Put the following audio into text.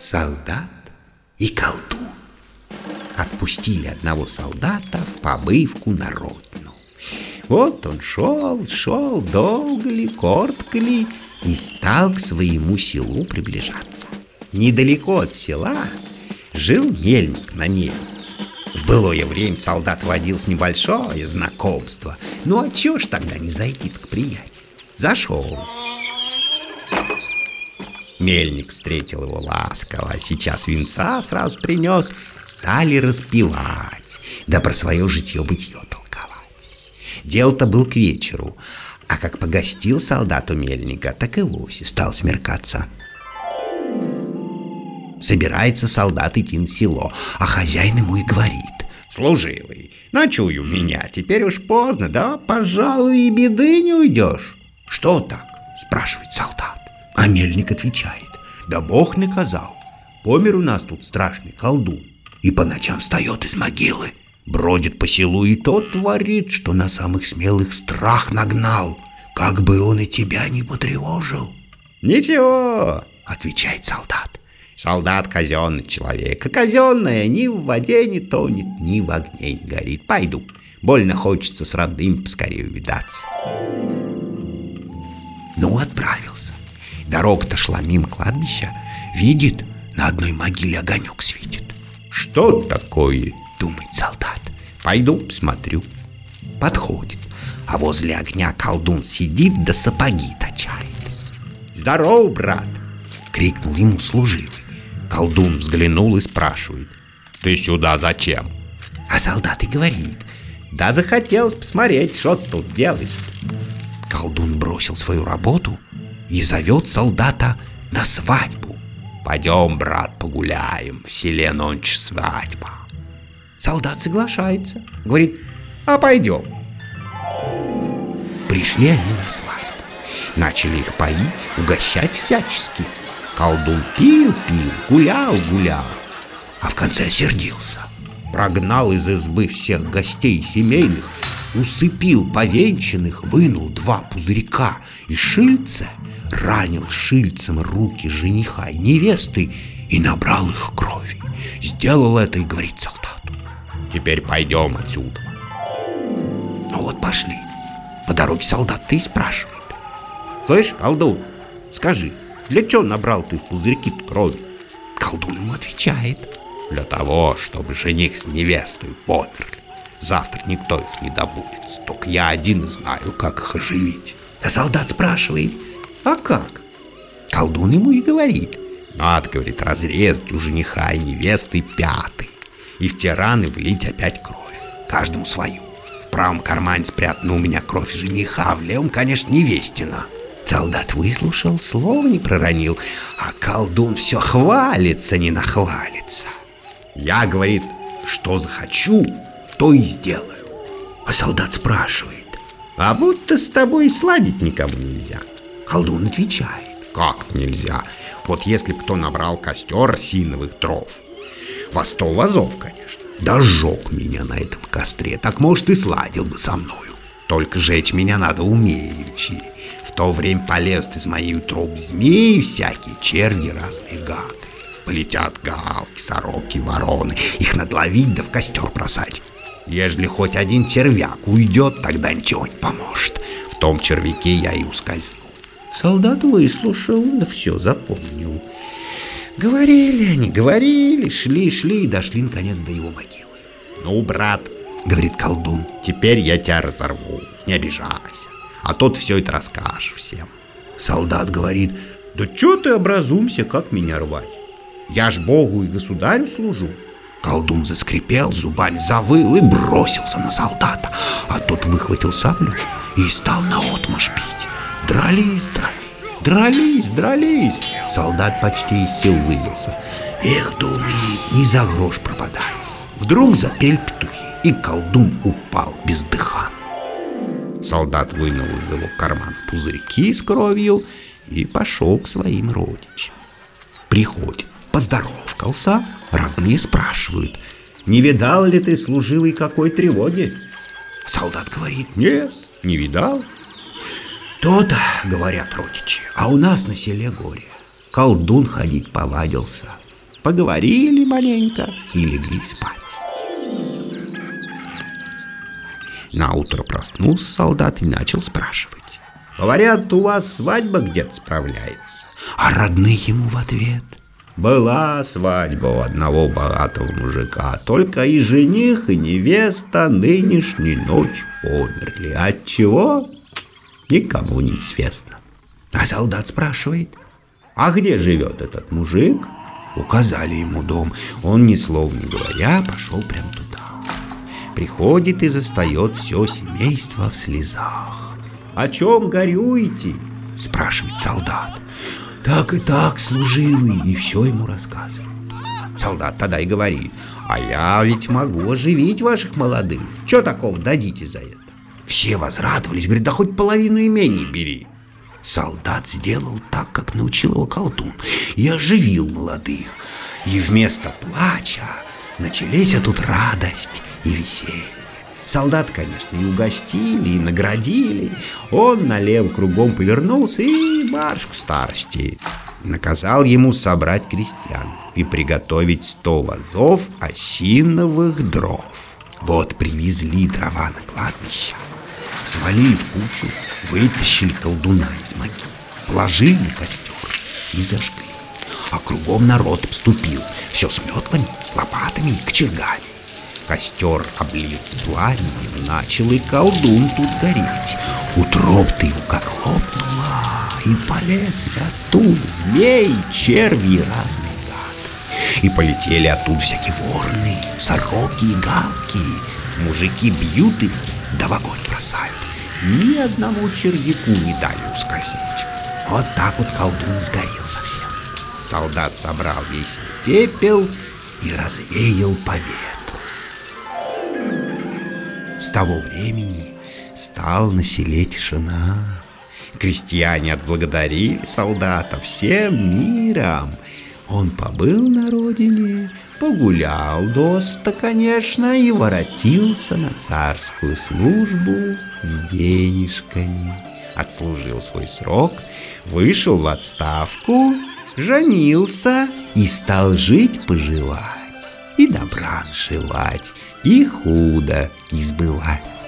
солдат и колдун. Отпустили одного солдата в побывку на родину. Вот он шел, шел, долго ли, коротко ли, и стал к своему селу приближаться. Недалеко от села жил мельник на мельнице. В былое время солдат водил с небольшое знакомство. Ну а чё ж тогда не зайти к приятелю? Зашел. Мельник встретил его ласково, а сейчас венца сразу принес, стали распевать, да про свое житье-бытье толковать. Дело-то был к вечеру, а как погостил солдат у мельника, так и вовсе стал смеркаться. Собирается солдат идти на село, а хозяин ему и говорит. «Служивый, ночую меня, теперь уж поздно, да, пожалуй, и беды не уйдешь». «Что так?» – спрашивает солдат. А мельник отвечает. «Да Бог наказал. Помер у нас тут страшный колдун. И по ночам встает из могилы, бродит по селу и тот творит, что на самых смелых страх нагнал, как бы он и тебя не потревожил». «Ничего», – отвечает солдат. Солдат казенный человек, а казенная ни в воде не тонет, ни в огне не горит. Пойду, больно хочется с родным поскорее увидаться. Ну, отправился. Дорога-то шла мимо кладбища. Видит, на одной могиле огонек светит. Что такое? Думает солдат. Пойду посмотрю. Подходит, а возле огня колдун сидит да сапоги точает. Здорово, брат! Крикнул ему служивый. Колдун взглянул и спрашивает. Ты сюда зачем? А солдат и говорит. Да захотелось посмотреть, что ты тут делаешь. Колдун бросил свою работу и зовет солдата на свадьбу. Пойдем, брат, погуляем, в селе ночь свадьба. Солдат соглашается, говорит, а пойдем. Пришли они на свадьбу. Начали их поить, угощать всячески. Колдун пил-пил, гулял-гулял, а в конце сердился. Прогнал из избы всех гостей семейных, усыпил повенчанных, вынул два пузырька и шильце, ранил шильцем руки жениха и невесты и набрал их крови. Сделал это и говорит солдату. Теперь пойдем отсюда. Ну вот пошли. По дороге солдат ты спрашивает. Слышь, колдун, скажи, для чего набрал ты в пузырьки крови? Колдун ему отвечает. Для того, чтобы жених с невестой померли. Завтра никто их не добудет. Только я один знаю, как их оживить. А солдат спрашивает, а как? Колдун ему и говорит. Надо, говорит, разрезать у жениха и невесты пятый. И в те раны влить опять кровь. Каждому свою. В правом кармане спрятана у меня кровь жениха, а в левом, конечно, невестина. Солдат выслушал, слова не проронил, а колдун все хвалится, не нахвалится. Я, говорит, что захочу, то и сделаю. А солдат спрашивает, а будто с тобой сладить никому нельзя. Колдун отвечает, как нельзя? Вот если кто набрал костер осиновых дров, во сто вазов, конечно, да сжег меня на этом костре, так, может, и сладил бы со мною. Только жечь меня надо умеючи. В то время полезут из моей утробы змеи всякие, черви разные гады. Полетят галки, сороки, вороны. Их надо ловить да в костер бросать. Ежели хоть один червяк уйдет, тогда ничего не поможет. В том червяке я и ускользну. Солдат выслушал, да все запомнил. Говорили они, говорили, шли, шли и дошли наконец до его могилы. Ну, брат, говорит колдун, теперь я тебя разорву, не обижайся. А тот все это расскажешь всем. Солдат говорит, да что ты образумся, как меня рвать? Я ж Богу и государю служу. Колдун заскрипел, зубами завыл и бросился на солдата, а тот выхватил саблю и стал наотмашь бить. Дрались, дрались, дрались, дрались. Солдат почти из сил выбился. Эх, думает, не за грош пропадает. Вдруг запели петухи, и колдун упал бездыхан. Солдат вынул из его кармана пузырьки с кровью и пошел к своим родичам. Приходит, поздоровкался, родные спрашивают, не видал ли ты служивый какой тревоги? Солдат говорит, нет, не видал. То-то, говорят родичи, а у нас на селе горе. Колдун ходить повадился, поговорили маленько и легли спать. На утро проснулся солдат и начал спрашивать. Говорят, у вас свадьба где-то справляется. А родные ему в ответ. Была свадьба у одного богатого мужика, только и жених, и невеста нынешней ночью померли. От чего? Никому не известно. А солдат спрашивает, а где живет этот мужик? Указали ему дом. Он ни слова не говоря пошел прямо туда. Приходит и застает все семейство в слезах. «О чем горюете?» – спрашивает солдат. Так и так, служивый, и все ему рассказывает. Солдат тогда и говорит, а я ведь могу оживить ваших молодых. Че такого дадите за это? Все возрадовались, говорит, да хоть половину имений бери. Солдат сделал так, как научил его колдун, и оживил молодых. И вместо плача начались а тут радость и веселье. Солдат, конечно, и угостили, и наградили. Он налево кругом повернулся и марш к старости. Наказал ему собрать крестьян и приготовить сто вазов осиновых дров. Вот привезли дрова на кладбище, свалили в кучу, вытащили колдуна из могилы, положили костер и зажгли. А кругом народ обступил, все с метлами, лопатами и кочергами. Костер облился пламенем, начал и колдун тут гореть. Утроба-то его как лопнула, и полезли оттуда змеи, черви разные гады. И полетели оттуда всякие вороны, сороки и галки. Мужики бьют их, да в огонь бросают. Ни одному червяку не дали ускользнуть. Вот так вот колдун сгорел совсем. Солдат собрал весь пепел и развеял по ветру. С того времени стал на селе тишина. Крестьяне отблагодарили солдата всем миром. Он побыл на родине, погулял доста, конечно, и воротился на царскую службу с денежками. Отслужил свой срок, вышел в отставку, женился и стал жить-поживать и добра наживать, и худо избывать.